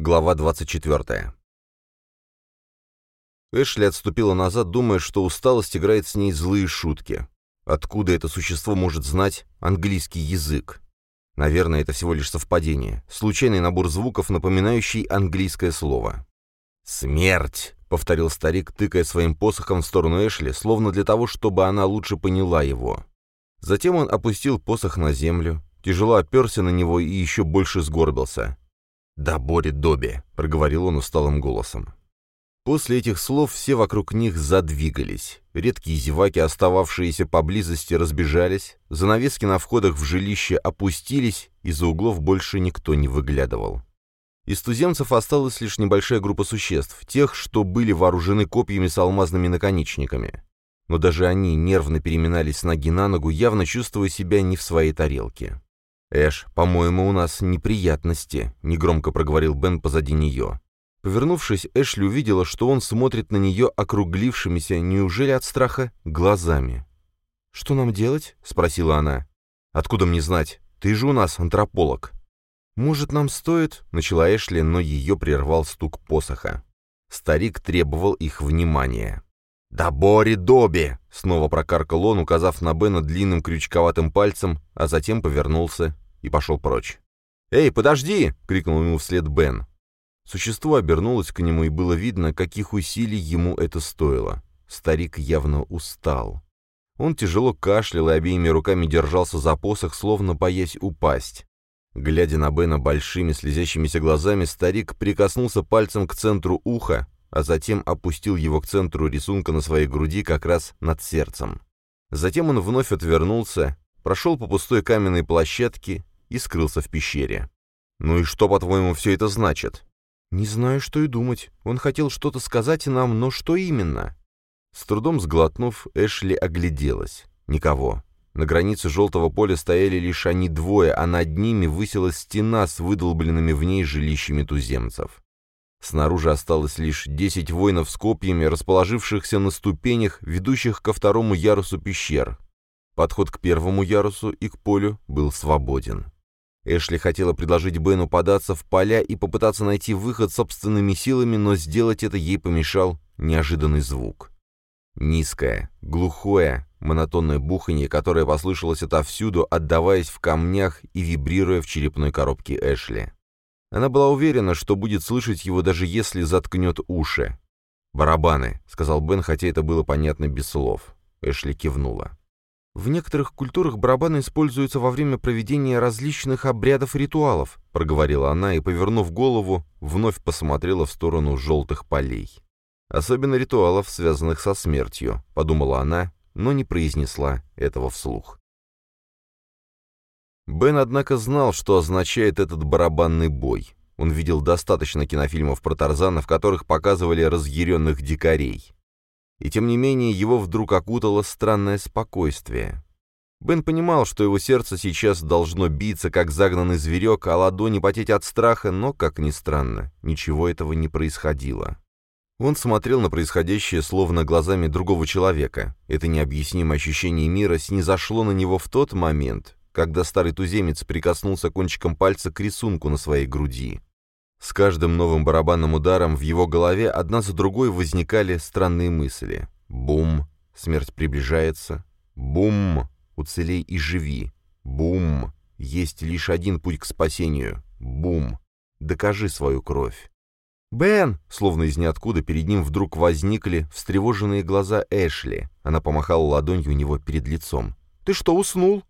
Глава 24. Эшли отступила назад, думая, что усталость играет с ней злые шутки. Откуда это существо может знать английский язык? Наверное, это всего лишь совпадение. Случайный набор звуков, напоминающий английское слово. «Смерть!» — повторил старик, тыкая своим посохом в сторону Эшли, словно для того, чтобы она лучше поняла его. Затем он опустил посох на землю, тяжело оперся на него и еще больше сгорбился. «Да, Бори Добби», — проговорил он усталым голосом. После этих слов все вокруг них задвигались. Редкие зеваки, остававшиеся поблизости, разбежались, занавески на входах в жилище опустились, из-за углов больше никто не выглядывал. Из туземцев осталась лишь небольшая группа существ, тех, что были вооружены копьями с алмазными наконечниками. Но даже они нервно переминались с ноги на ногу, явно чувствуя себя не в своей тарелке. «Эш, по-моему, у нас неприятности», — негромко проговорил Бен позади нее. Повернувшись, Эшли увидела, что он смотрит на нее округлившимися, неужели от страха, глазами. «Что нам делать?» — спросила она. «Откуда мне знать? Ты же у нас антрополог». «Может, нам стоит?» — начала Эшли, но ее прервал стук посоха. Старик требовал их внимания. «Да Бори Доби!» — снова прокаркал он, указав на Бена длинным крючковатым пальцем, а затем повернулся и пошел прочь. «Эй, подожди!» — крикнул ему вслед Бен. Существо обернулось к нему, и было видно, каких усилий ему это стоило. Старик явно устал. Он тяжело кашлял и обеими руками держался за посох, словно боясь упасть. Глядя на Бена большими слезящимися глазами, старик прикоснулся пальцем к центру уха, а затем опустил его к центру рисунка на своей груди как раз над сердцем. Затем он вновь отвернулся, прошел по пустой каменной площадке и скрылся в пещере. «Ну и что, по-твоему, все это значит?» «Не знаю, что и думать. Он хотел что-то сказать нам, но что именно?» С трудом сглотнув, Эшли огляделась. Никого. На границе желтого поля стояли лишь они двое, а над ними высилась стена с выдолбленными в ней жилищами туземцев. Снаружи осталось лишь десять воинов с копьями, расположившихся на ступенях, ведущих ко второму ярусу пещер. Подход к первому ярусу и к полю был свободен. Эшли хотела предложить Бену податься в поля и попытаться найти выход собственными силами, но сделать это ей помешал неожиданный звук. Низкое, глухое, монотонное буханье, которое послышалось отовсюду, отдаваясь в камнях и вибрируя в черепной коробке Эшли. Она была уверена, что будет слышать его, даже если заткнет уши. «Барабаны», — сказал Бен, хотя это было понятно без слов. Эшли кивнула. «В некоторых культурах барабаны используются во время проведения различных обрядов и ритуалов», — проговорила она и, повернув голову, вновь посмотрела в сторону желтых полей. «Особенно ритуалов, связанных со смертью», — подумала она, но не произнесла этого вслух. Бен, однако, знал, что означает этот барабанный бой. Он видел достаточно кинофильмов про Тарзана, в которых показывали разъяренных дикарей. И тем не менее его вдруг окутало странное спокойствие. Бен понимал, что его сердце сейчас должно биться, как загнанный зверек, а ладони потеть от страха, но, как ни странно, ничего этого не происходило. Он смотрел на происходящее словно глазами другого человека. Это необъяснимое ощущение мира снизошло на него в тот момент, когда старый туземец прикоснулся кончиком пальца к рисунку на своей груди. С каждым новым барабанным ударом в его голове одна за другой возникали странные мысли. Бум! Смерть приближается. Бум! Уцелей и живи. Бум! Есть лишь один путь к спасению. Бум! Докажи свою кровь. «Бен!» Словно из ниоткуда перед ним вдруг возникли встревоженные глаза Эшли. Она помахала ладонью у него перед лицом. «Ты что, уснул?»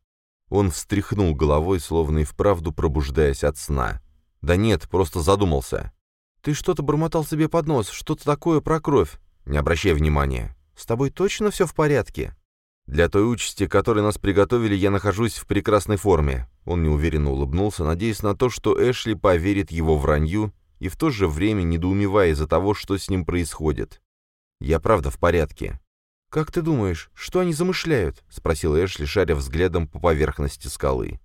Он встряхнул головой, словно и вправду пробуждаясь от сна. «Да нет, просто задумался». «Ты что-то бормотал себе под нос, что-то такое про кровь. Не обращай внимания. С тобой точно все в порядке?» «Для той участи, которой нас приготовили, я нахожусь в прекрасной форме». Он неуверенно улыбнулся, надеясь на то, что Эшли поверит его вранью и в то же время недоумевая из-за того, что с ним происходит. «Я правда в порядке. «Как ты думаешь, что они замышляют?» — спросил Эшли, шаря взглядом по поверхности скалы.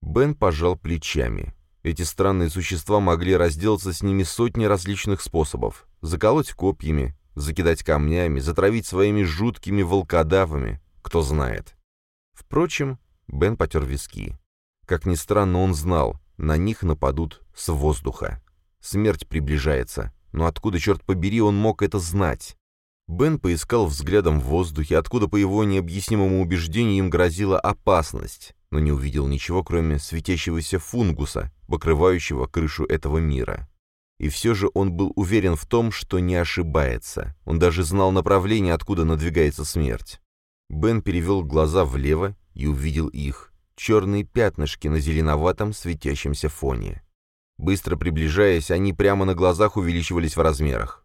Бен пожал плечами. Эти странные существа могли разделаться с ними сотни различных способов. Заколоть копьями, закидать камнями, затравить своими жуткими волкодавами, кто знает. Впрочем, Бен потер виски. Как ни странно, он знал, на них нападут с воздуха. Смерть приближается. Но откуда, черт побери, он мог это знать? Бен поискал взглядом в воздухе, откуда, по его необъяснимому убеждению, им грозила опасность, но не увидел ничего, кроме светящегося фунгуса, покрывающего крышу этого мира. И все же он был уверен в том, что не ошибается. Он даже знал направление, откуда надвигается смерть. Бен перевел глаза влево и увидел их. Черные пятнышки на зеленоватом светящемся фоне. Быстро приближаясь, они прямо на глазах увеличивались в размерах.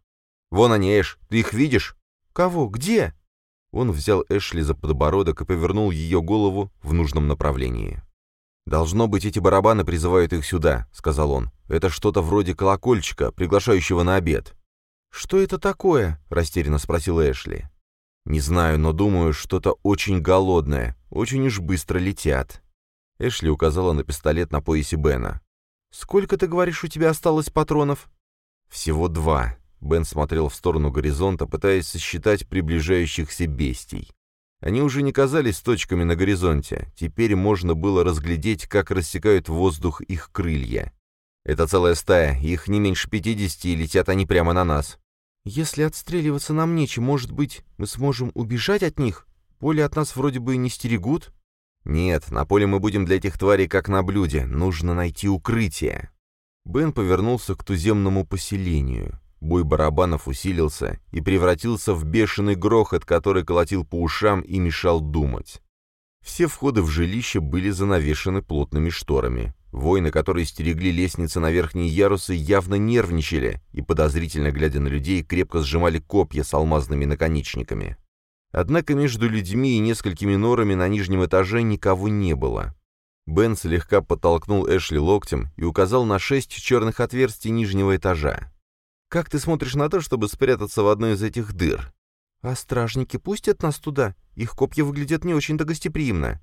«Вон они, Эш, ты их видишь?» «Кого? Где?» Он взял Эшли за подбородок и повернул ее голову в нужном направлении. «Должно быть, эти барабаны призывают их сюда», — сказал он. «Это что-то вроде колокольчика, приглашающего на обед». «Что это такое?» — растерянно спросил Эшли. «Не знаю, но думаю, что-то очень голодное. Очень уж быстро летят». Эшли указала на пистолет на поясе Бена. «Сколько, ты говоришь, у тебя осталось патронов?» «Всего два. Бен смотрел в сторону горизонта, пытаясь сосчитать приближающихся бестий. Они уже не казались точками на горизонте, теперь можно было разглядеть, как рассекают воздух их крылья. Это целая стая, их не меньше пятидесяти, и летят они прямо на нас. «Если отстреливаться нам нечем, может быть, мы сможем убежать от них? Поле от нас вроде бы не стерегут?» «Нет, на поле мы будем для этих тварей как на блюде, нужно найти укрытие». Бен повернулся к туземному поселению. Бой барабанов усилился и превратился в бешеный грохот, который колотил по ушам и мешал думать. Все входы в жилище были занавешены плотными шторами. Воины, которые стерегли лестницы на верхние ярусы, явно нервничали и, подозрительно глядя на людей, крепко сжимали копья с алмазными наконечниками. Однако между людьми и несколькими норами на нижнем этаже никого не было. Бен слегка подтолкнул Эшли локтем и указал на шесть черных отверстий нижнего этажа. Как ты смотришь на то, чтобы спрятаться в одной из этих дыр? А стражники пустят нас туда? Их копья выглядят не очень-то гостеприимно.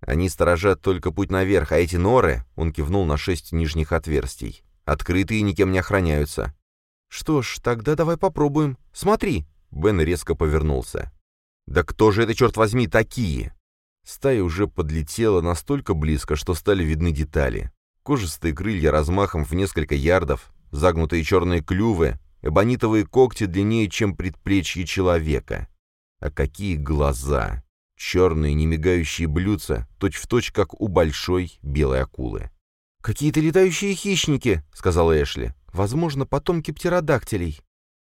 Они сторожат только путь наверх, а эти норы, он кивнул на шесть нижних отверстий, открытые никем не охраняются. Что ж, тогда давай попробуем. Смотри. Бен резко повернулся. Да кто же это, черт возьми, такие? Стая уже подлетела настолько близко, что стали видны детали. Кожистые крылья размахом в несколько ярдов, загнутые черные клювы, эбонитовые когти длиннее, чем предплечье человека. А какие глаза! Черные, немигающие блюдца, точь-в-точь, как у большой белой акулы. «Какие-то летающие хищники», — сказала Эшли. «Возможно, потомки птеродактилей».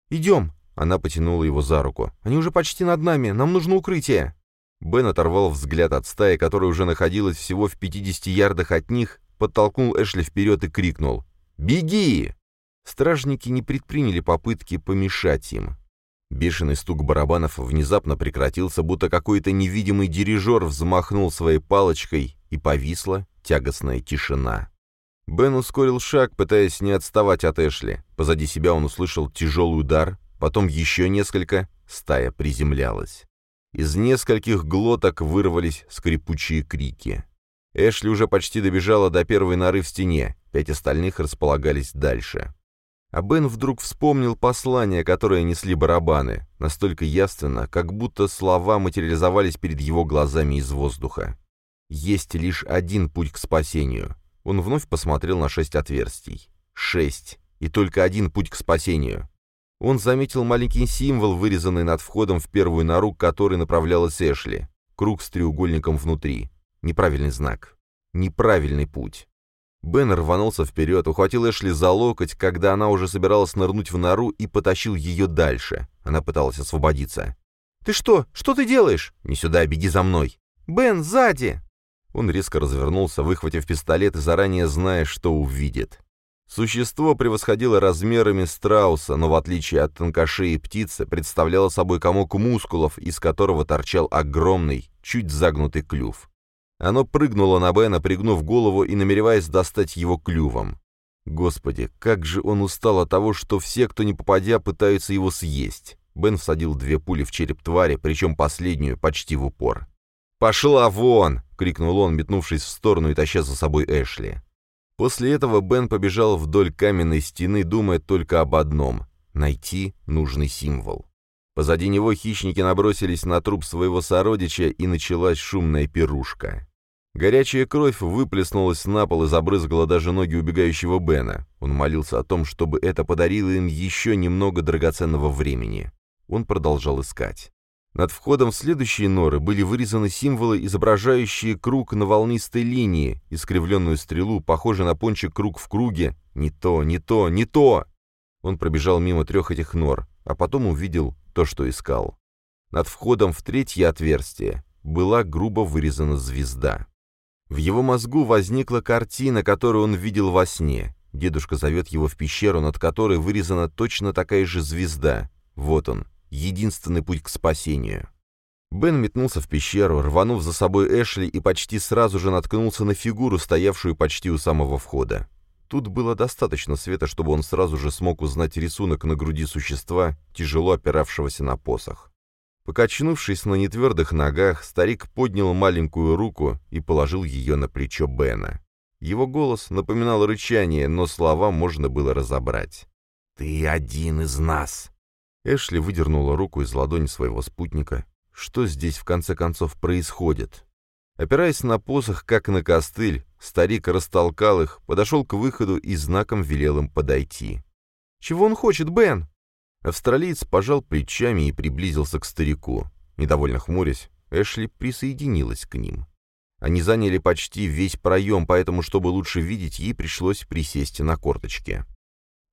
«Идем», — она потянула его за руку. «Они уже почти над нами, нам нужно укрытие». Бен оторвал взгляд от стаи, которая уже находилась всего в 50 ярдах от них, подтолкнул Эшли вперед и крикнул. «Беги!» Стражники не предприняли попытки помешать им. Бешеный стук барабанов внезапно прекратился, будто какой-то невидимый дирижер взмахнул своей палочкой, и повисла тягостная тишина. Бен ускорил шаг, пытаясь не отставать от Эшли. Позади себя он услышал тяжелый удар, потом еще несколько, стая приземлялась. Из нескольких глоток вырвались скрипучие крики. Эшли уже почти добежала до первой норы в стене, пять остальных располагались дальше. А Бен вдруг вспомнил послание, которое несли барабаны, настолько явственно, как будто слова материализовались перед его глазами из воздуха. Есть лишь один путь к спасению. Он вновь посмотрел на шесть отверстий. Шесть. И только один путь к спасению. Он заметил маленький символ, вырезанный над входом в первую нору, к которой направлялась Эшли. Круг с треугольником внутри. Неправильный знак. Неправильный путь. Бен рванулся вперед, ухватил Эшли за локоть, когда она уже собиралась нырнуть в нору и потащил ее дальше. Она пыталась освободиться. «Ты что? Что ты делаешь?» «Не сюда, беги за мной!» «Бен, сзади!» Он резко развернулся, выхватив пистолет и заранее зная, что увидит. Существо превосходило размерами страуса, но в отличие от тонкошеи птицы, представляло собой комок мускулов, из которого торчал огромный, чуть загнутый клюв. Оно прыгнуло на Бена, пригнув голову и намереваясь достать его клювом. Господи, как же он устал от того, что все, кто не попадя, пытаются его съесть. Бен всадил две пули в череп твари, причем последнюю почти в упор. «Пошла вон!» — крикнул он, метнувшись в сторону и таща за собой Эшли. После этого Бен побежал вдоль каменной стены, думая только об одном — найти нужный символ. Позади него хищники набросились на труп своего сородича, и началась шумная пирушка. Горячая кровь выплеснулась на пол и забрызгала даже ноги убегающего Бена. Он молился о том, чтобы это подарило им еще немного драгоценного времени. Он продолжал искать. Над входом в следующие норы были вырезаны символы, изображающие круг на волнистой линии, искривленную стрелу, похожий на пончик круг в круге. Не то, не то, не то! Он пробежал мимо трех этих нор, а потом увидел то, что искал. Над входом в третье отверстие была грубо вырезана звезда. В его мозгу возникла картина, которую он видел во сне. Дедушка зовет его в пещеру, над которой вырезана точно такая же звезда. Вот он, единственный путь к спасению. Бен метнулся в пещеру, рванув за собой Эшли и почти сразу же наткнулся на фигуру, стоявшую почти у самого входа. Тут было достаточно света, чтобы он сразу же смог узнать рисунок на груди существа, тяжело опиравшегося на посох. Покачнувшись на нетвердых ногах, старик поднял маленькую руку и положил ее на плечо Бена. Его голос напоминал рычание, но слова можно было разобрать. «Ты один из нас!» Эшли выдернула руку из ладони своего спутника. Что здесь в конце концов происходит? Опираясь на посох, как на костыль, старик растолкал их, подошел к выходу и знаком велел им подойти. «Чего он хочет, Бен?» Австралиец пожал плечами и приблизился к старику. Недовольно хмурясь, Эшли присоединилась к ним. Они заняли почти весь проем, поэтому, чтобы лучше видеть, ей пришлось присесть на корточки.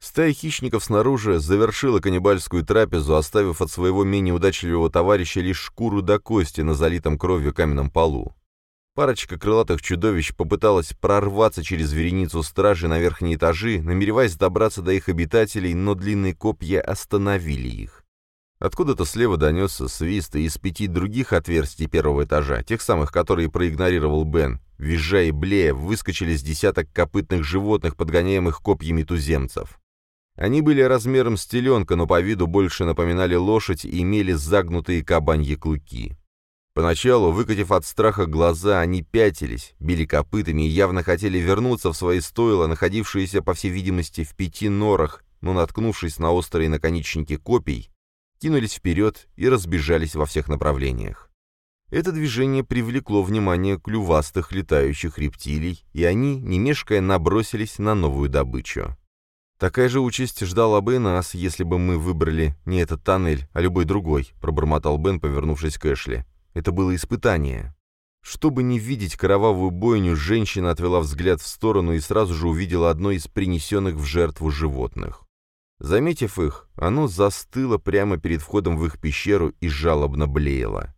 Стая хищников снаружи завершила каннибальскую трапезу, оставив от своего менее удачливого товарища лишь шкуру до кости на залитом кровью каменном полу. Парочка крылатых чудовищ попыталась прорваться через вереницу стражи на верхние этажи, намереваясь добраться до их обитателей, но длинные копья остановили их. Откуда-то слева донесся свист, из пяти других отверстий первого этажа, тех самых, которые проигнорировал Бен, визжа и блея, выскочили с десяток копытных животных, подгоняемых копьями туземцев. Они были размером с теленка, но по виду больше напоминали лошадь и имели загнутые кабаньи клыки. Поначалу, выкатив от страха глаза, они пятились, били копытами и явно хотели вернуться в свои стойла, находившиеся, по всей видимости, в пяти норах, но, наткнувшись на острые наконечники копий, кинулись вперед и разбежались во всех направлениях. Это движение привлекло внимание клювастых летающих рептилий, и они, не мешкая, набросились на новую добычу. «Такая же участь ждала бы и нас, если бы мы выбрали не этот тоннель, а любой другой», — пробормотал Бен, повернувшись к Эшли. Это было испытание. Чтобы не видеть кровавую бойню, женщина отвела взгляд в сторону и сразу же увидела одно из принесенных в жертву животных. Заметив их, оно застыло прямо перед входом в их пещеру и жалобно блеяло.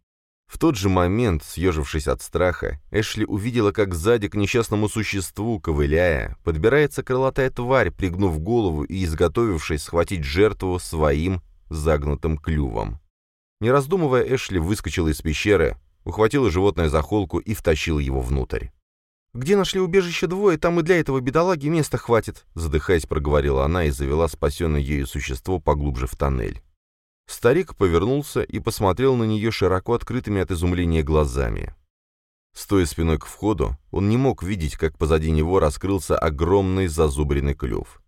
В тот же момент, съежившись от страха, Эшли увидела, как сзади к несчастному существу, ковыляя, подбирается крылатая тварь, пригнув голову и изготовившись схватить жертву своим загнутым клювом. Не раздумывая, Эшли выскочила из пещеры, ухватила животное за холку и втащила его внутрь. «Где нашли убежище двое, там и для этого бедолаги места хватит», задыхаясь, проговорила она и завела спасенное ею существо поглубже в тоннель. Старик повернулся и посмотрел на нее широко открытыми от изумления глазами. Стоя спиной к входу, он не мог видеть, как позади него раскрылся огромный зазубренный клюв.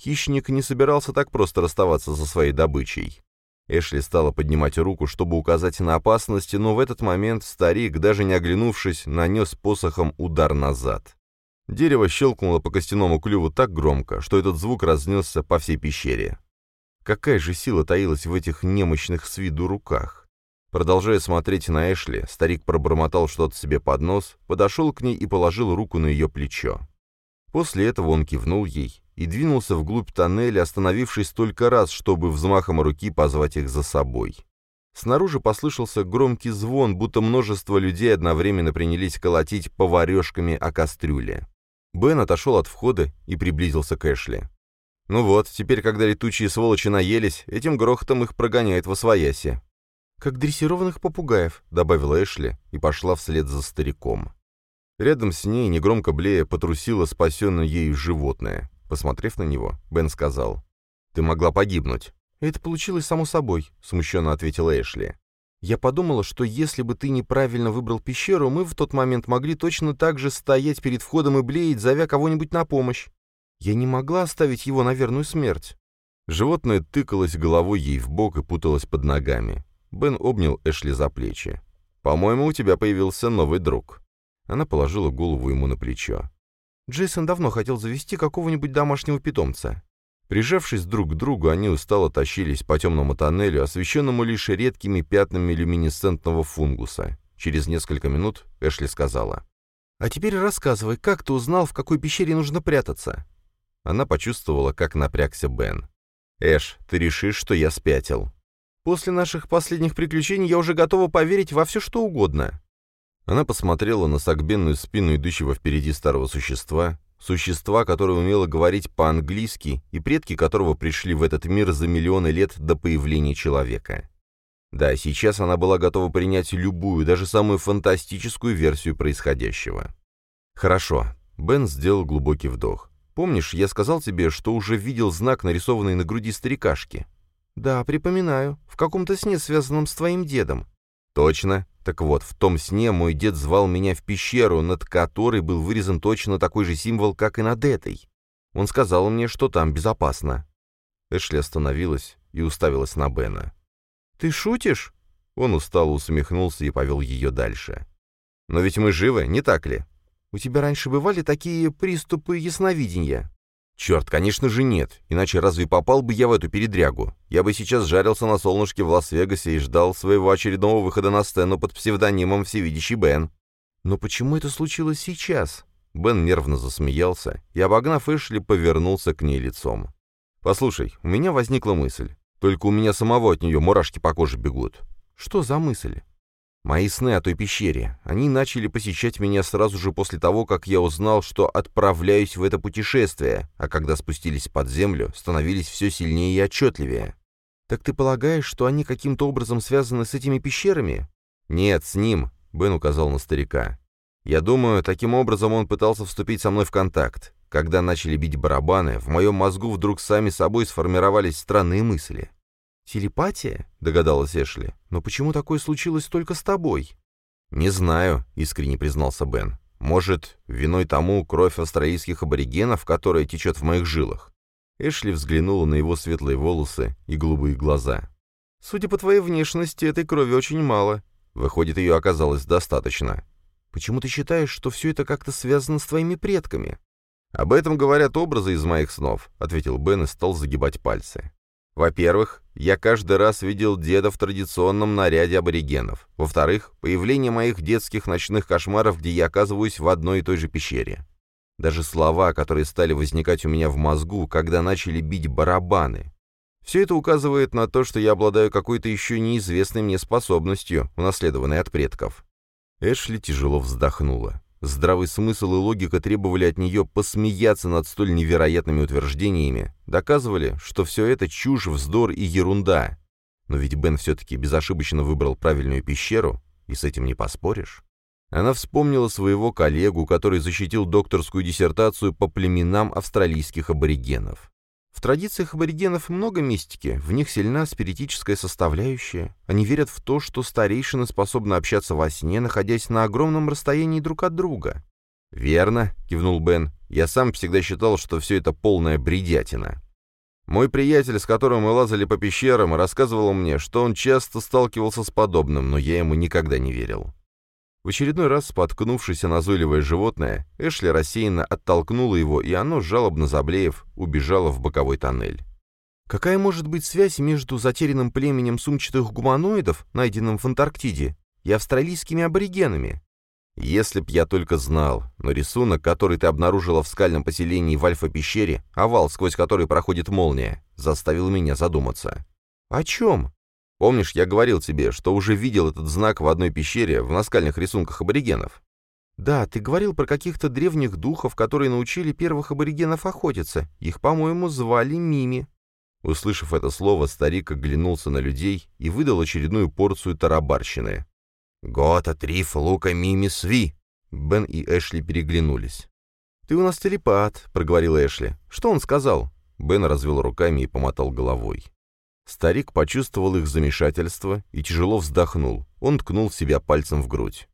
Хищник не собирался так просто расставаться со своей добычей. Эшли стала поднимать руку, чтобы указать на опасности, но в этот момент старик, даже не оглянувшись, нанес посохом удар назад. Дерево щелкнуло по костяному клюву так громко, что этот звук разнесся по всей пещере. Какая же сила таилась в этих немощных с виду руках? Продолжая смотреть на Эшли, старик пробормотал что-то себе под нос, подошел к ней и положил руку на ее плечо. После этого он кивнул ей и двинулся вглубь тоннеля, остановившись только раз, чтобы взмахом руки позвать их за собой. Снаружи послышался громкий звон, будто множество людей одновременно принялись колотить поварешками о кастрюле. Бен отошел от входа и приблизился к Эшли. «Ну вот, теперь, когда летучие сволочи наелись, этим грохотом их прогоняет во свояси». «Как дрессированных попугаев», — добавила Эшли и пошла вслед за стариком. Рядом с ней, негромко блея, потрусило спасенное ею животное. Посмотрев на него, Бен сказал, «Ты могла погибнуть». «Это получилось само собой», — смущенно ответила Эшли. «Я подумала, что если бы ты неправильно выбрал пещеру, мы в тот момент могли точно так же стоять перед входом и блеять, зовя кого-нибудь на помощь. Я не могла оставить его на верную смерть». Животное тыкалось головой ей в бок и путалось под ногами. Бен обнял Эшли за плечи. «По-моему, у тебя появился новый друг». Она положила голову ему на плечо. Джейсон давно хотел завести какого-нибудь домашнего питомца. Прижавшись друг к другу, они устало тащились по темному тоннелю, освещенному лишь редкими пятнами люминесцентного фунгуса. Через несколько минут Эшли сказала. «А теперь рассказывай, как ты узнал, в какой пещере нужно прятаться?» Она почувствовала, как напрягся Бен. «Эш, ты решишь, что я спятил?» «После наших последних приключений я уже готова поверить во все, что угодно». Она посмотрела на согбенную спину идущего впереди старого существа, существа, которое умело говорить по-английски, и предки которого пришли в этот мир за миллионы лет до появления человека. Да, сейчас она была готова принять любую, даже самую фантастическую версию происходящего. «Хорошо». Бен сделал глубокий вдох. «Помнишь, я сказал тебе, что уже видел знак, нарисованный на груди старикашки?» «Да, припоминаю. В каком-то сне, связанном с твоим дедом». «Точно. Так вот, в том сне мой дед звал меня в пещеру, над которой был вырезан точно такой же символ, как и над этой. Он сказал мне, что там безопасно». Эшли остановилась и уставилась на Бена. «Ты шутишь?» Он устало усмехнулся и повел ее дальше. «Но ведь мы живы, не так ли?» «У тебя раньше бывали такие приступы ясновидения?» «Черт, конечно же нет, иначе разве попал бы я в эту передрягу? Я бы сейчас жарился на солнышке в Лас-Вегасе и ждал своего очередного выхода на сцену под псевдонимом «Всевидящий Бен». Но почему это случилось сейчас?» Бен нервно засмеялся и, обогнав Эшли, повернулся к ней лицом. «Послушай, у меня возникла мысль. Только у меня самого от нее мурашки по коже бегут. Что за мысль? Мои сны о той пещере. Они начали посещать меня сразу же после того, как я узнал, что отправляюсь в это путешествие, а когда спустились под землю, становились все сильнее и отчетливее. Так ты полагаешь, что они каким-то образом связаны с этими пещерами? Нет, с ним, Бен указал на старика. Я думаю, таким образом он пытался вступить со мной в контакт. Когда начали бить барабаны, в моем мозгу вдруг сами собой сформировались странные мысли. «Телепатия?» — догадалась Эшли. «Но почему такое случилось только с тобой?» «Не знаю», — искренне признался Бен. «Может, виной тому кровь австралийских аборигенов, которая течет в моих жилах?» Эшли взглянула на его светлые волосы и голубые глаза. «Судя по твоей внешности, этой крови очень мало. Выходит, ее оказалось достаточно. Почему ты считаешь, что все это как-то связано с твоими предками?» «Об этом говорят образы из моих снов», — ответил Бен и стал загибать пальцы. Во-первых, я каждый раз видел деда в традиционном наряде аборигенов. Во-вторых, появление моих детских ночных кошмаров, где я оказываюсь в одной и той же пещере. Даже слова, которые стали возникать у меня в мозгу, когда начали бить барабаны. Все это указывает на то, что я обладаю какой-то еще неизвестной мне способностью, унаследованной от предков. Эшли тяжело вздохнула. Здравый смысл и логика требовали от нее посмеяться над столь невероятными утверждениями, доказывали, что все это чушь, вздор и ерунда. Но ведь Бен все-таки безошибочно выбрал правильную пещеру, и с этим не поспоришь. Она вспомнила своего коллегу, который защитил докторскую диссертацию по племенам австралийских аборигенов. В традициях аборигенов много мистики, в них сильна спиритическая составляющая. Они верят в то, что старейшины способны общаться во сне, находясь на огромном расстоянии друг от друга. «Верно», — кивнул Бен. «Я сам всегда считал, что все это полная бредятина. Мой приятель, с которым мы лазали по пещерам, рассказывал мне, что он часто сталкивался с подобным, но я ему никогда не верил. В очередной раз, споткнувшись назойливое животное, Эшли рассеянно оттолкнула его, и оно, жалобно заблеев, убежало в боковой тоннель. Какая может быть связь между затерянным племенем сумчатых гуманоидов, найденным в Антарктиде, и австралийскими аборигенами? Если б я только знал, но рисунок, который ты обнаружила в скальном поселении в Альфа-пещере, овал, сквозь который проходит молния, заставил меня задуматься. О чем? Помнишь, я говорил тебе, что уже видел этот знак в одной пещере в наскальных рисунках аборигенов? Да, ты говорил про каких-то древних духов, которые научили первых аборигенов охотиться. Их, по-моему, звали Мими. Услышав это слово, старик оглянулся на людей и выдал очередную порцию тарабарщины. «Гота, Триф, Лука, Мими, Сви!» Бен и Эшли переглянулись. «Ты у нас телепат», — проговорил Эшли. «Что он сказал?» Бен развел руками и помотал головой. Старик почувствовал их замешательство и тяжело вздохнул. Он ткнул себя пальцем в грудь.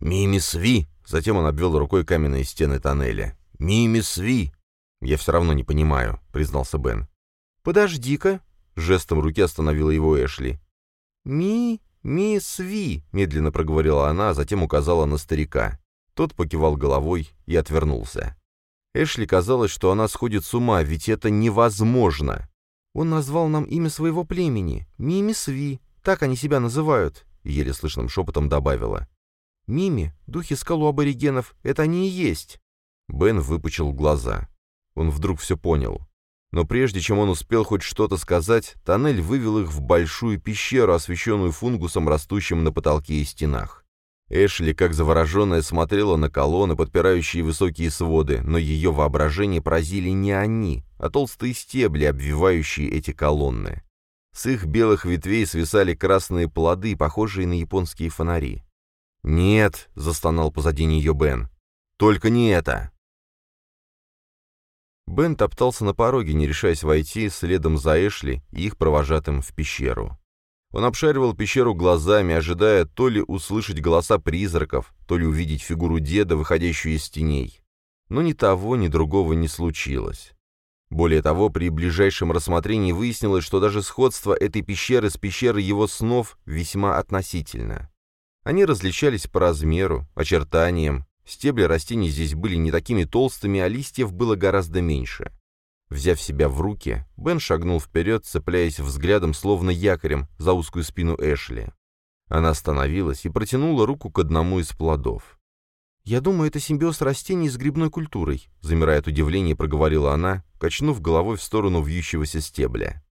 «Мими-сви!» Затем он обвел рукой каменные стены тоннеля. «Мими-сви!» «Я все равно не понимаю», — признался Бен. «Подожди-ка!» — жестом руки остановила его Эшли. «Ми... ми-сви!» — медленно проговорила она, а затем указала на старика. Тот покивал головой и отвернулся. Эшли казалось, что она сходит с ума, ведь это невозможно. «Он назвал нам имя своего племени. Мими Сви. Так они себя называют», — еле слышным шепотом добавила. «Мими, духи скалу аборигенов, это они и есть». Бен выпучил глаза. Он вдруг все понял. Но прежде чем он успел хоть что-то сказать, тоннель вывел их в большую пещеру, освещенную фунгусом, растущим на потолке и стенах. Эшли, как завороженная, смотрела на колонны, подпирающие высокие своды, но ее воображение поразили не они, а толстые стебли, обвивающие эти колонны. С их белых ветвей свисали красные плоды, похожие на японские фонари. «Нет», — застонал позади нее Бен, — «только не это». Бен топтался на пороге, не решаясь войти следом за Эшли и их провожатым в пещеру. Он обшаривал пещеру глазами, ожидая то ли услышать голоса призраков, то ли увидеть фигуру деда, выходящую из теней. Но ни того, ни другого не случилось. Более того, при ближайшем рассмотрении выяснилось, что даже сходство этой пещеры с пещерой его снов весьма относительно. Они различались по размеру, очертаниям, стебли растений здесь были не такими толстыми, а листьев было гораздо меньше. Взяв себя в руки, Бен шагнул вперед, цепляясь взглядом, словно якорем, за узкую спину Эшли. Она остановилась и протянула руку к одному из плодов. «Я думаю, это симбиоз растений с грибной культурой», — замирая от удивления, проговорила она, качнув головой в сторону вьющегося стебля.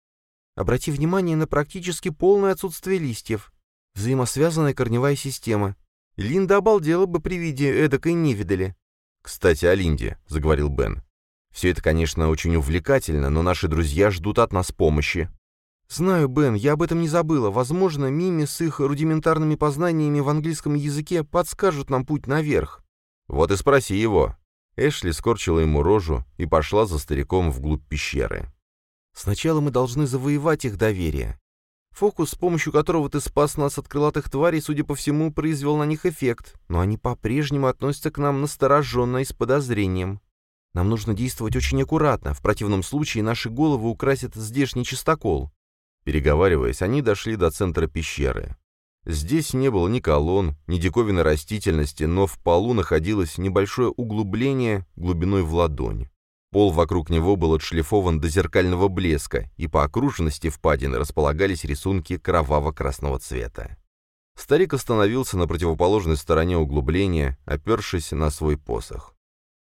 «Обрати внимание на практически полное отсутствие листьев. Взаимосвязанная корневая система. Линда обалдела бы при виде эдакой невидали». «Кстати, о Линде», — заговорил Бен. Все это, конечно, очень увлекательно, но наши друзья ждут от нас помощи. «Знаю, Бен, я об этом не забыла. Возможно, Мими с их рудиментарными познаниями в английском языке подскажут нам путь наверх». «Вот и спроси его». Эшли скорчила ему рожу и пошла за стариком вглубь пещеры. «Сначала мы должны завоевать их доверие. Фокус, с помощью которого ты спас нас от крылатых тварей, судя по всему, произвел на них эффект, но они по-прежнему относятся к нам настороженно и с подозрением. Нам нужно действовать очень аккуратно, в противном случае наши головы украсят здешний чистокол». Переговариваясь, они дошли до центра пещеры. Здесь не было ни колонн, ни диковинной растительности, но в полу находилось небольшое углубление глубиной в ладонь. Пол вокруг него был отшлифован до зеркального блеска, и по окружности впадины располагались рисунки кроваво-красного цвета. Старик остановился на противоположной стороне углубления, опершись на свой посох.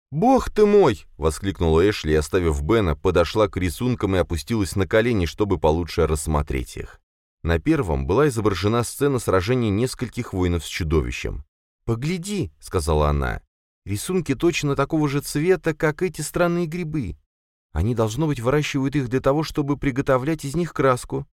«Бог ты мой!» — воскликнула Эшли, оставив Бена, подошла к рисункам и опустилась на колени, чтобы получше рассмотреть их. На первом была изображена сцена сражения нескольких воинов с чудовищем. «Погляди», — сказала она, — «рисунки точно такого же цвета, как эти странные грибы. Они, должно быть, выращивают их для того, чтобы приготовлять из них краску».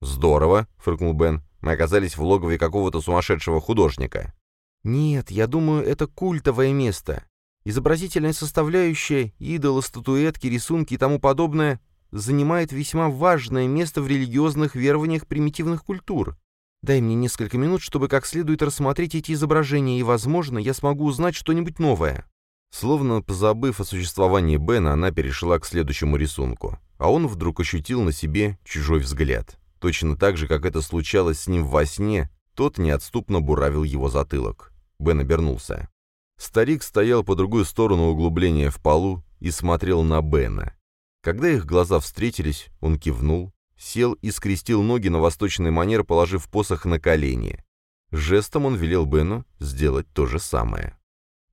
«Здорово», — фыркнул Бен, — «мы оказались в логове какого-то сумасшедшего художника». «Нет, я думаю, это культовое место. Изобразительная составляющая, идолы, статуэтки, рисунки и тому подобное занимает весьма важное место в религиозных верованиях примитивных культур. Дай мне несколько минут, чтобы как следует рассмотреть эти изображения, и, возможно, я смогу узнать что-нибудь новое». Словно позабыв о существовании Бена, она перешла к следующему рисунку, а он вдруг ощутил на себе чужой взгляд. Точно так же, как это случалось с ним во сне, тот неотступно буравил его затылок. Бен обернулся. Старик стоял по другую сторону углубления в полу и смотрел на Бена. Когда их глаза встретились, он кивнул, сел и скрестил ноги на восточный манер, положив посох на колени. Жестом он велел Бену сделать то же самое.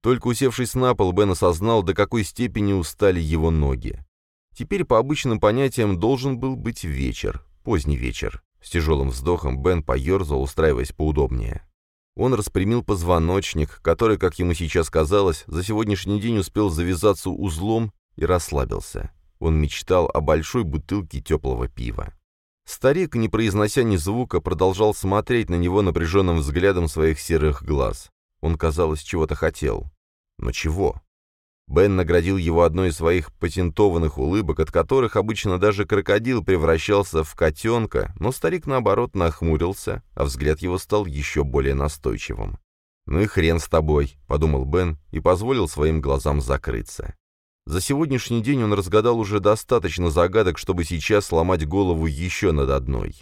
Только усевшись на пол, Бен осознал, до какой степени устали его ноги. Теперь по обычным понятиям должен был быть вечер, поздний вечер. С тяжелым вздохом Бен поерзал, устраиваясь поудобнее. Он распрямил позвоночник, который, как ему сейчас казалось, за сегодняшний день успел завязаться узлом и расслабился. Он мечтал о большой бутылке теплого пива. Старик, не произнося ни звука, продолжал смотреть на него напряженным взглядом своих серых глаз. Он, казалось, чего-то хотел. Но чего? Бен наградил его одной из своих патентованных улыбок, от которых обычно даже крокодил превращался в котенка, но старик, наоборот, нахмурился, а взгляд его стал еще более настойчивым. «Ну и хрен с тобой», — подумал Бен и позволил своим глазам закрыться. За сегодняшний день он разгадал уже достаточно загадок, чтобы сейчас сломать голову еще над одной.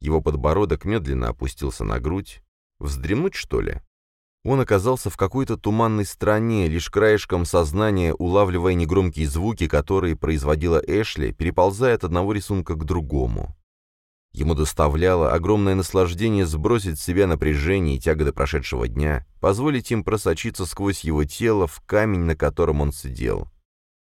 Его подбородок медленно опустился на грудь. Вздремнуть, что ли? Он оказался в какой-то туманной стране, лишь краешком сознания улавливая негромкие звуки, которые производила Эшли, переползая от одного рисунка к другому. Ему доставляло огромное наслаждение сбросить с себя напряжение и тяготы прошедшего дня, позволить им просочиться сквозь его тело в камень, на котором он сидел.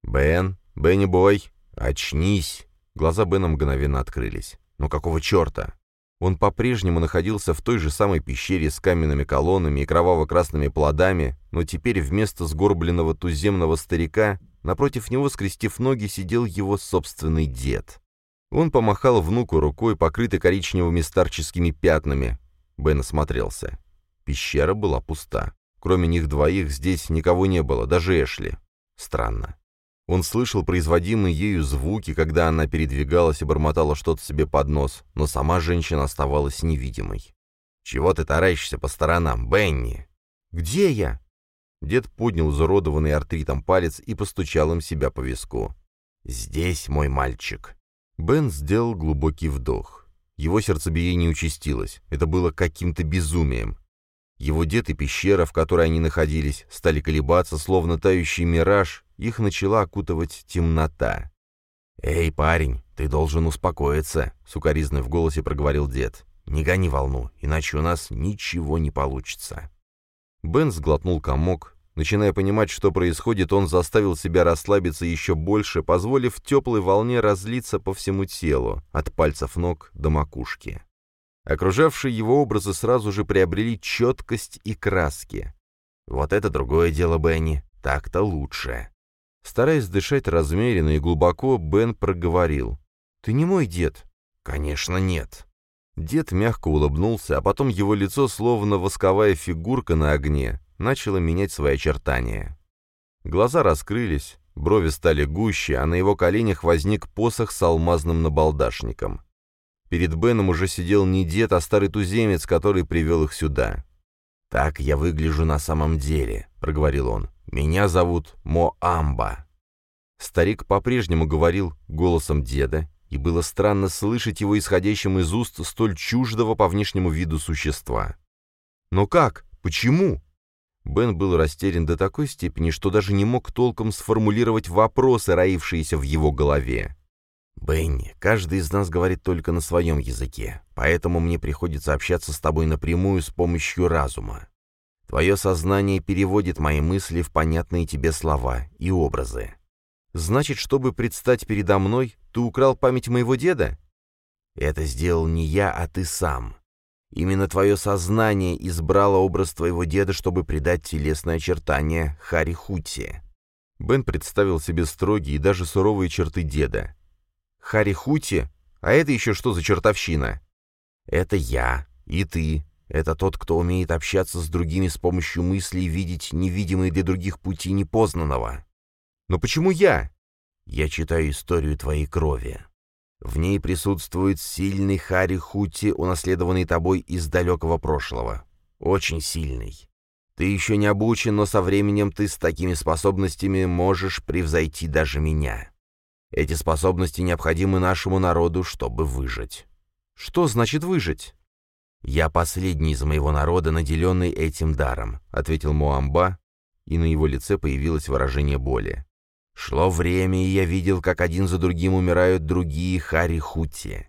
«Бен, Бенни Бой, очнись!» Глаза Бена мгновенно открылись. «Ну какого черта?» Он по-прежнему находился в той же самой пещере с каменными колоннами и кроваво-красными плодами, но теперь вместо сгорбленного туземного старика напротив него, скрестив ноги, сидел его собственный дед. Он помахал внуку рукой, покрытой коричневыми старческими пятнами. Бен осмотрелся. Пещера была пуста. Кроме них двоих здесь никого не было, даже Эшли. Странно. Он слышал производимые ею звуки, когда она передвигалась и бормотала что-то себе под нос, но сама женщина оставалась невидимой. «Чего ты таращишься по сторонам, Бенни?» «Где я?» Дед поднял изуродованный артритом палец и постучал им себя по виску. «Здесь, мой мальчик». Бен сделал глубокий вдох. Его сердцебиение участилось. Это было каким-то безумием. Его дед и пещера, в которой они находились, стали колебаться, словно тающий мираж, их начала окутывать темнота. «Эй, парень, ты должен успокоиться», — сукоризной в голосе проговорил дед. «Не гони волну, иначе у нас ничего не получится». Бен сглотнул комок. Начиная понимать, что происходит, он заставил себя расслабиться еще больше, позволив теплой волне разлиться по всему телу, от пальцев ног до макушки. Окружавшие его образы сразу же приобрели четкость и краски. «Вот это другое дело, Бенни. Так-то лучше». Стараясь дышать размеренно и глубоко, Бен проговорил. «Ты не мой дед?» «Конечно, нет». Дед мягко улыбнулся, а потом его лицо, словно восковая фигурка на огне, начало менять свои очертания. Глаза раскрылись, брови стали гуще, а на его коленях возник посох с алмазным набалдашником. Перед Беном уже сидел не дед, а старый туземец, который привел их сюда. «Так я выгляжу на самом деле», — проговорил он. «Меня зовут Моамба». Старик по-прежнему говорил голосом деда, и было странно слышать его исходящим из уст столь чуждого по внешнему виду существа. «Но как? Почему?» Бен был растерян до такой степени, что даже не мог толком сформулировать вопросы, роившиеся в его голове. «Бенни, каждый из нас говорит только на своем языке, поэтому мне приходится общаться с тобой напрямую с помощью разума. Твое сознание переводит мои мысли в понятные тебе слова и образы. Значит, чтобы предстать передо мной, ты украл память моего деда? Это сделал не я, а ты сам. Именно твое сознание избрало образ твоего деда, чтобы придать телесное очертание Хари Хути. Бен представил себе строгие и даже суровые черты деда, Хари Хути? А это еще что за чертовщина? Это я и ты. Это тот, кто умеет общаться с другими с помощью мыслей видеть невидимые для других пути непознанного. Но почему я? Я читаю историю твоей крови. В ней присутствует сильный Хари Хути, унаследованный тобой из далекого прошлого. Очень сильный. Ты еще не обучен, но со временем ты с такими способностями можешь превзойти даже меня. Эти способности необходимы нашему народу, чтобы выжить. Что значит выжить? «Я последний из моего народа, наделенный этим даром», — ответил Муамба, и на его лице появилось выражение боли. «Шло время, и я видел, как один за другим умирают другие Хари-Хути.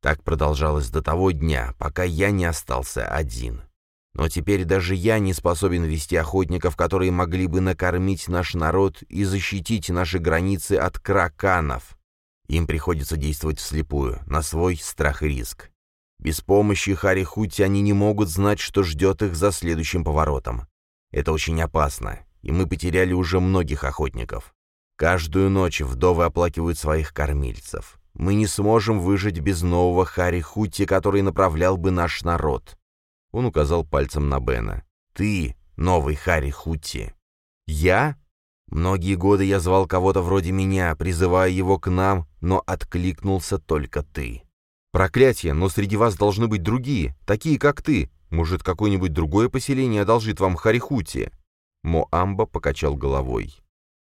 Так продолжалось до того дня, пока я не остался один. Но теперь даже я не способен вести охотников, которые могли бы накормить наш народ и защитить наши границы от краканов. Им приходится действовать вслепую, на свой страх и риск. Без помощи Харихути они не могут знать, что ждет их за следующим поворотом. Это очень опасно, и мы потеряли уже многих охотников. Каждую ночь вдовы оплакивают своих кормильцев. Мы не сможем выжить без нового Харихути, который направлял бы наш народ. Он указал пальцем на Бена. «Ты, новый Харри Хутти». «Я?» Многие годы я звал кого-то вроде меня, призывая его к нам, но откликнулся только ты. Проклятие, но среди вас должны быть другие, такие как ты. Может, какое-нибудь другое поселение одолжит вам Харихути?» Моамба покачал головой.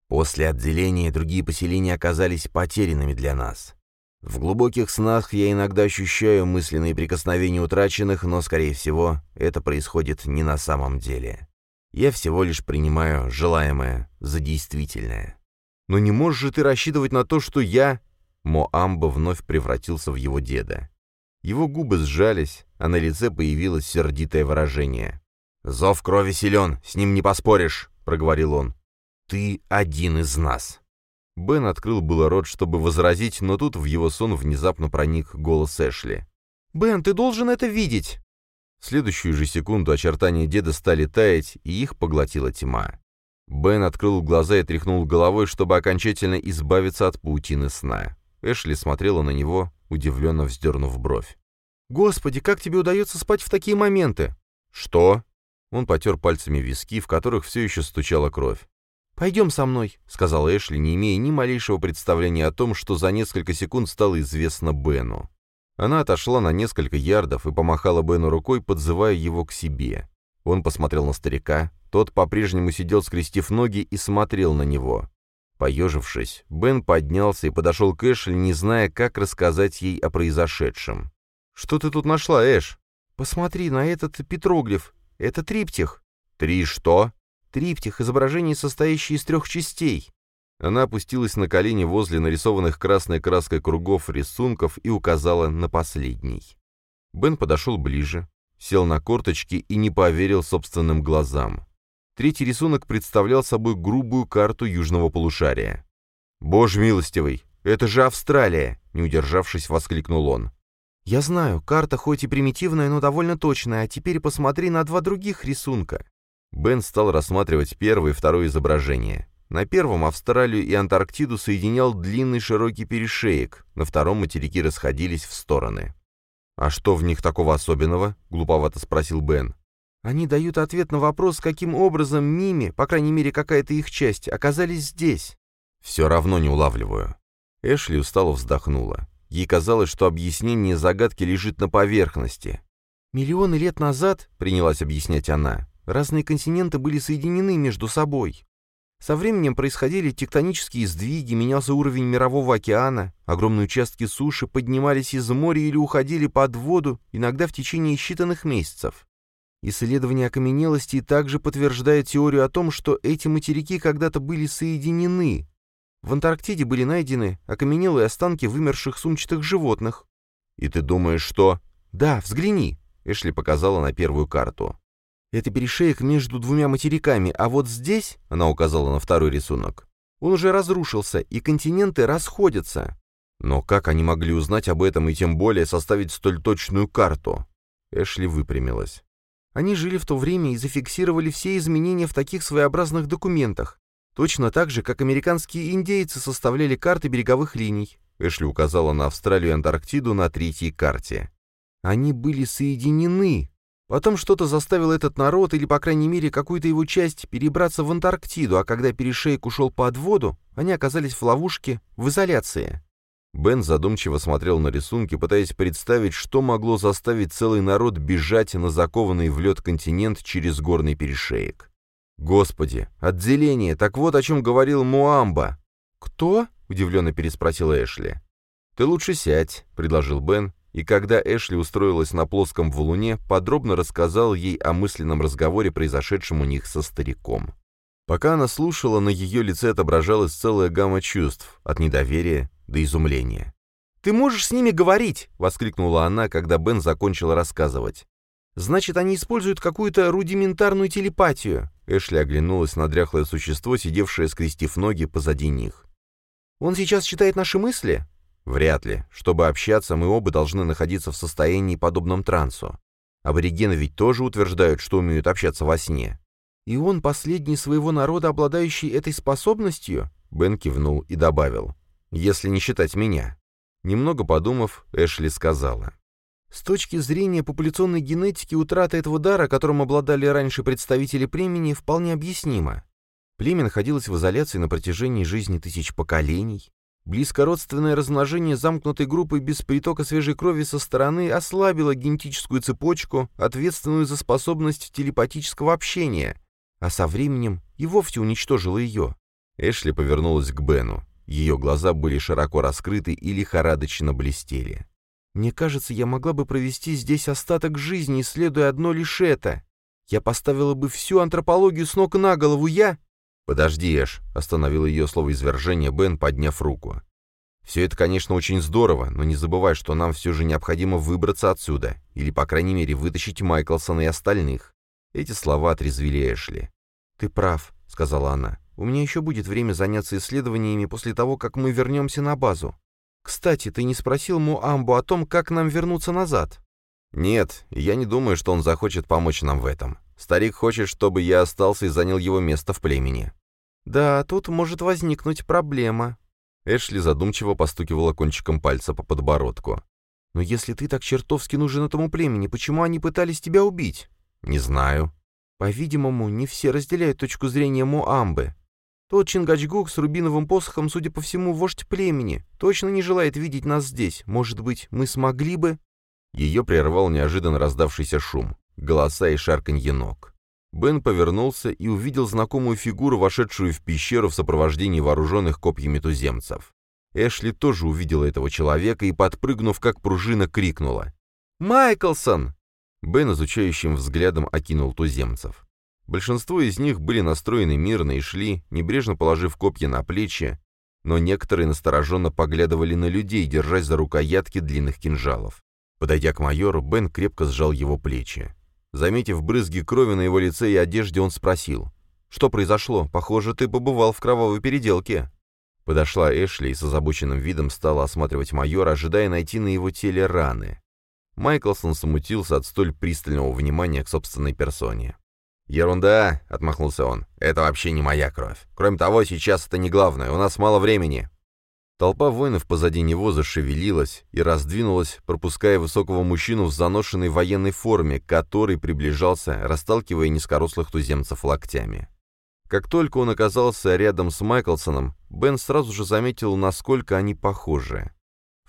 После отделения другие поселения оказались потерянными для нас. В глубоких снах я иногда ощущаю мысленные прикосновения утраченных, но, скорее всего, это происходит не на самом деле. Я всего лишь принимаю желаемое за действительное. Но не можешь же ты рассчитывать на то, что я...» Моамба вновь превратился в его деда. Его губы сжались, а на лице появилось сердитое выражение. «Зов крови силен, с ним не поспоришь», — проговорил он. «Ты один из нас». Бен открыл было рот, чтобы возразить, но тут в его сон внезапно проник голос Эшли. «Бен, ты должен это видеть!» В следующую же секунду очертания деда стали таять, и их поглотила тьма. Бен открыл глаза и тряхнул головой, чтобы окончательно избавиться от паутины сна. Эшли смотрела на него, удивленно вздернув бровь. «Господи, как тебе удается спать в такие моменты?» «Что?» Он потер пальцами виски, в которых все еще стучала кровь. «Пойдем со мной», — сказал Эшли, не имея ни малейшего представления о том, что за несколько секунд стало известно Бену. Она отошла на несколько ярдов и помахала Бену рукой, подзывая его к себе. Он посмотрел на старика, тот по-прежнему сидел, скрестив ноги, и смотрел на него. Поежившись, Бен поднялся и подошел к Эшли, не зная, как рассказать ей о произошедшем. «Что ты тут нашла, Эш?» «Посмотри на этот петроглиф. Это триптих». «Три что?» «Триптих — изображение, состоящее из трех частей». Она опустилась на колени возле нарисованных красной краской кругов рисунков и указала на последний. Бен подошел ближе, сел на корточки и не поверил собственным глазам. Третий рисунок представлял собой грубую карту южного полушария. «Боже милостивый, это же Австралия!» — не удержавшись, воскликнул он. «Я знаю, карта хоть и примитивная, но довольно точная, а теперь посмотри на два других рисунка». Бен стал рассматривать первое и второе изображение. На первом Австралию и Антарктиду соединял длинный широкий перешеек, на втором материки расходились в стороны. «А что в них такого особенного?» — глуповато спросил Бен. «Они дают ответ на вопрос, каким образом Мими, по крайней мере какая-то их часть, оказались здесь». «Все равно не улавливаю». Эшли устало вздохнула. Ей казалось, что объяснение загадки лежит на поверхности. «Миллионы лет назад, — принялась объяснять она, — разные континенты были соединены между собой. Со временем происходили тектонические сдвиги, менялся уровень мирового океана, огромные участки суши поднимались из моря или уходили под воду, иногда в течение считанных месяцев. Исследование окаменелости также подтверждает теорию о том, что эти материки когда-то были соединены. В Антарктиде были найдены окаменелые останки вымерших сумчатых животных. «И ты думаешь, что...» «Да, взгляни», — Эшли показала на первую карту. Это перешеек между двумя материками, а вот здесь, она указала на второй рисунок, он уже разрушился, и континенты расходятся. Но как они могли узнать об этом и тем более составить столь точную карту? Эшли выпрямилась. Они жили в то время и зафиксировали все изменения в таких своеобразных документах, точно так же, как американские индейцы составляли карты береговых линий. Эшли указала на Австралию и Антарктиду на третьей карте. Они были соединены, Потом что-то заставило этот народ, или, по крайней мере, какую-то его часть, перебраться в Антарктиду, а когда перешейк ушел под воду, они оказались в ловушке, в изоляции. Бен задумчиво смотрел на рисунки, пытаясь представить, что могло заставить целый народ бежать на закованный в лед континент через горный перешеек. «Господи, отделение! Так вот о чем говорил Муамба!» «Кто?» — удивленно переспросил Эшли. «Ты лучше сядь», — предложил Бен, и когда Эшли устроилась на плоском валуне, подробно рассказал ей о мысленном разговоре, произошедшем у них со стариком. Пока она слушала, на ее лице отображалась целая гамма чувств, от недоверия до изумления. «Ты можешь с ними говорить!» — воскликнула она, когда Бен закончил рассказывать. «Значит, они используют какую-то рудиментарную телепатию!» Эшли оглянулась на дряхлое существо, сидевшее, скрестив ноги позади них. «Он сейчас читает наши мысли?» Вряд ли. Чтобы общаться, мы оба должны находиться в состоянии, подобном трансу. Аборигены ведь тоже утверждают, что умеют общаться во сне. И он последний своего народа, обладающий этой способностью? Бен кивнул и добавил. Если не считать меня. Немного подумав, Эшли сказала. С точки зрения популяционной генетики, утрата этого дара, которым обладали раньше представители племени, вполне объяснима. Племя находилось в изоляции на протяжении жизни тысяч поколений, Близкородственное размножение замкнутой группы без притока свежей крови со стороны ослабило генетическую цепочку, ответственную за способность телепатического общения, а со временем и вовсе уничтожило ее. Эшли повернулась к Бену. Ее глаза были широко раскрыты и лихорадочно блестели. «Мне кажется, я могла бы провести здесь остаток жизни, исследуя одно лишь это. Я поставила бы всю антропологию с ног на голову, я...» «Подожди, Эш», — остановил ее слово извержения Бен, подняв руку. «Все это, конечно, очень здорово, но не забывай, что нам все же необходимо выбраться отсюда, или, по крайней мере, вытащить Майклсона и остальных». Эти слова отрезвили Эшли. «Ты прав», — сказала она. «У меня еще будет время заняться исследованиями после того, как мы вернемся на базу. Кстати, ты не спросил Муамбу о том, как нам вернуться назад?» «Нет, я не думаю, что он захочет помочь нам в этом. Старик хочет, чтобы я остался и занял его место в племени». «Да, тут может возникнуть проблема». Эшли задумчиво постукивала кончиком пальца по подбородку. «Но если ты так чертовски нужен этому племени, почему они пытались тебя убить?» «Не знаю». «По-видимому, не все разделяют точку зрения Муамбы. Тот Чингачгук с рубиновым посохом, судя по всему, вождь племени, точно не желает видеть нас здесь. Может быть, мы смогли бы...» Ее прервал неожиданно раздавшийся шум, голоса и шарканье ног. Бен повернулся и увидел знакомую фигуру, вошедшую в пещеру в сопровождении вооруженных копьями туземцев. Эшли тоже увидела этого человека и, подпрыгнув как пружина, крикнула. «Майклсон!» Бен изучающим взглядом окинул туземцев. Большинство из них были настроены мирно и шли, небрежно положив копья на плечи, но некоторые настороженно поглядывали на людей, держась за рукоятки длинных кинжалов. Подойдя к майору, Бен крепко сжал его плечи. Заметив брызги крови на его лице и одежде, он спросил. «Что произошло? Похоже, ты побывал в кровавой переделке». Подошла Эшли и с озабоченным видом стала осматривать майора, ожидая найти на его теле раны. Майклсон смутился от столь пристального внимания к собственной персоне. «Ерунда», — отмахнулся он, — «это вообще не моя кровь. Кроме того, сейчас это не главное, у нас мало времени. Толпа воинов позади него зашевелилась и раздвинулась, пропуская высокого мужчину в заношенной военной форме, который приближался, расталкивая низкорослых туземцев локтями. Как только он оказался рядом с Майклсоном, Бен сразу же заметил, насколько они похожи.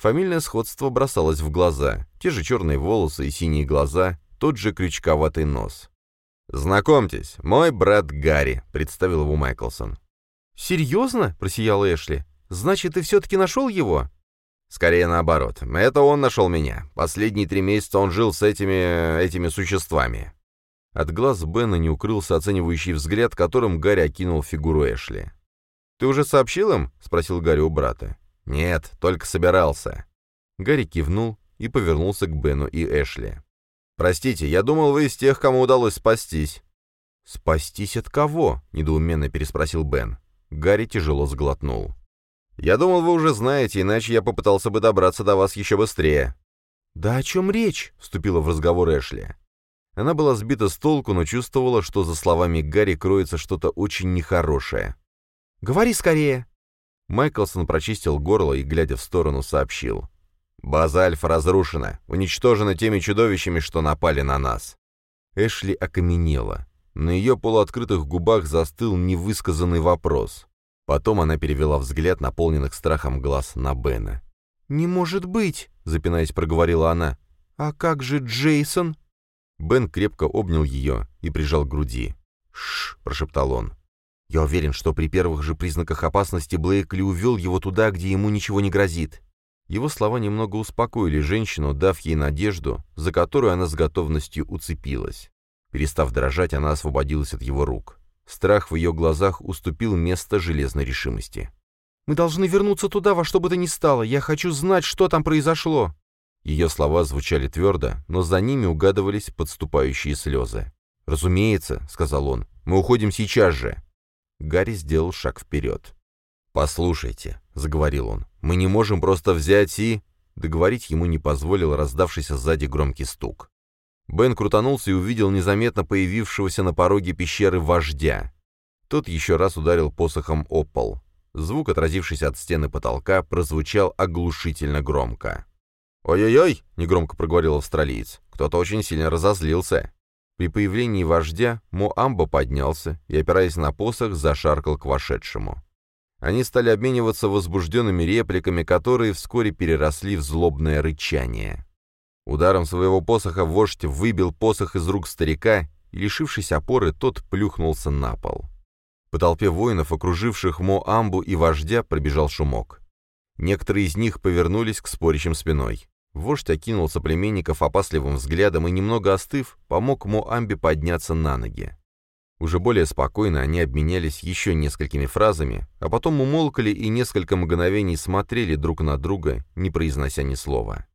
Фамильное сходство бросалось в глаза, те же черные волосы и синие глаза, тот же крючковатый нос. «Знакомьтесь, мой брат Гарри», — представил его Майклсон. «Серьезно?» — просиял Эшли. Значит, ты все-таки нашел его?» «Скорее наоборот. Это он нашел меня. Последние три месяца он жил с этими... этими существами». От глаз Бена не укрылся оценивающий взгляд, которым Гарри окинул фигуру Эшли. «Ты уже сообщил им?» — спросил Гарри у брата. «Нет, только собирался». Гарри кивнул и повернулся к Бену и Эшли. «Простите, я думал, вы из тех, кому удалось спастись». «Спастись от кого?» — недоуменно переспросил Бен. Гарри тяжело сглотнул. «Я думал, вы уже знаете, иначе я попытался бы добраться до вас еще быстрее». «Да о чем речь?» — вступила в разговор Эшли. Она была сбита с толку, но чувствовала, что за словами Гарри кроется что-то очень нехорошее. «Говори скорее!» Майклсон прочистил горло и, глядя в сторону, сообщил. «База Альфа разрушена, уничтожена теми чудовищами, что напали на нас». Эшли окаменела. На ее полуоткрытых губах застыл невысказанный вопрос. Потом она перевела взгляд, наполненных страхом глаз, на Бена. «Не может быть!» — запинаясь, проговорила она. «А как же Джейсон?» Бен крепко обнял ее и прижал к груди. «Шш!» — прошептал он. «Я уверен, что при первых же признаках опасности Блейкли увел его туда, где ему ничего не грозит». Его слова немного успокоили женщину, дав ей надежду, за которую она с готовностью уцепилась. Перестав дрожать, она освободилась от его рук. Страх в ее глазах уступил место железной решимости. «Мы должны вернуться туда во что бы то ни стало. Я хочу знать, что там произошло». Ее слова звучали твердо, но за ними угадывались подступающие слезы. «Разумеется», — сказал он, — «мы уходим сейчас же». Гарри сделал шаг вперед. «Послушайте», — заговорил он, — «мы не можем просто взять и...» Договорить ему не позволил раздавшийся сзади громкий стук. Бен крутанулся и увидел незаметно появившегося на пороге пещеры вождя. Тот еще раз ударил посохом о пол. Звук, отразившийся от стены потолка, прозвучал оглушительно громко. «Ой-ой-ой!» — негромко проговорил австралиец. «Кто-то очень сильно разозлился». При появлении вождя Моамбо поднялся и, опираясь на посох, зашаркал к вошедшему. Они стали обмениваться возбужденными репликами, которые вскоре переросли в злобное рычание. Ударом своего посоха вождь выбил посох из рук старика, и, лишившись опоры, тот плюхнулся на пол. По толпе воинов, окруживших Моамбу и вождя, пробежал шумок. Некоторые из них повернулись к спорящим спиной. Вождь окинул соплеменников опасливым взглядом и, немного остыв, помог Моамбе подняться на ноги. Уже более спокойно они обменялись еще несколькими фразами, а потом умолкли и несколько мгновений смотрели друг на друга, не произнося ни слова.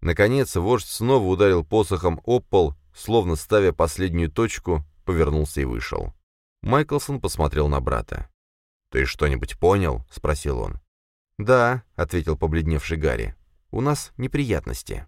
Наконец, вождь снова ударил посохом об пол, словно ставя последнюю точку, повернулся и вышел. Майклсон посмотрел на брата. «Ты что-нибудь понял?» — спросил он. «Да», — ответил побледневший Гарри. «У нас неприятности».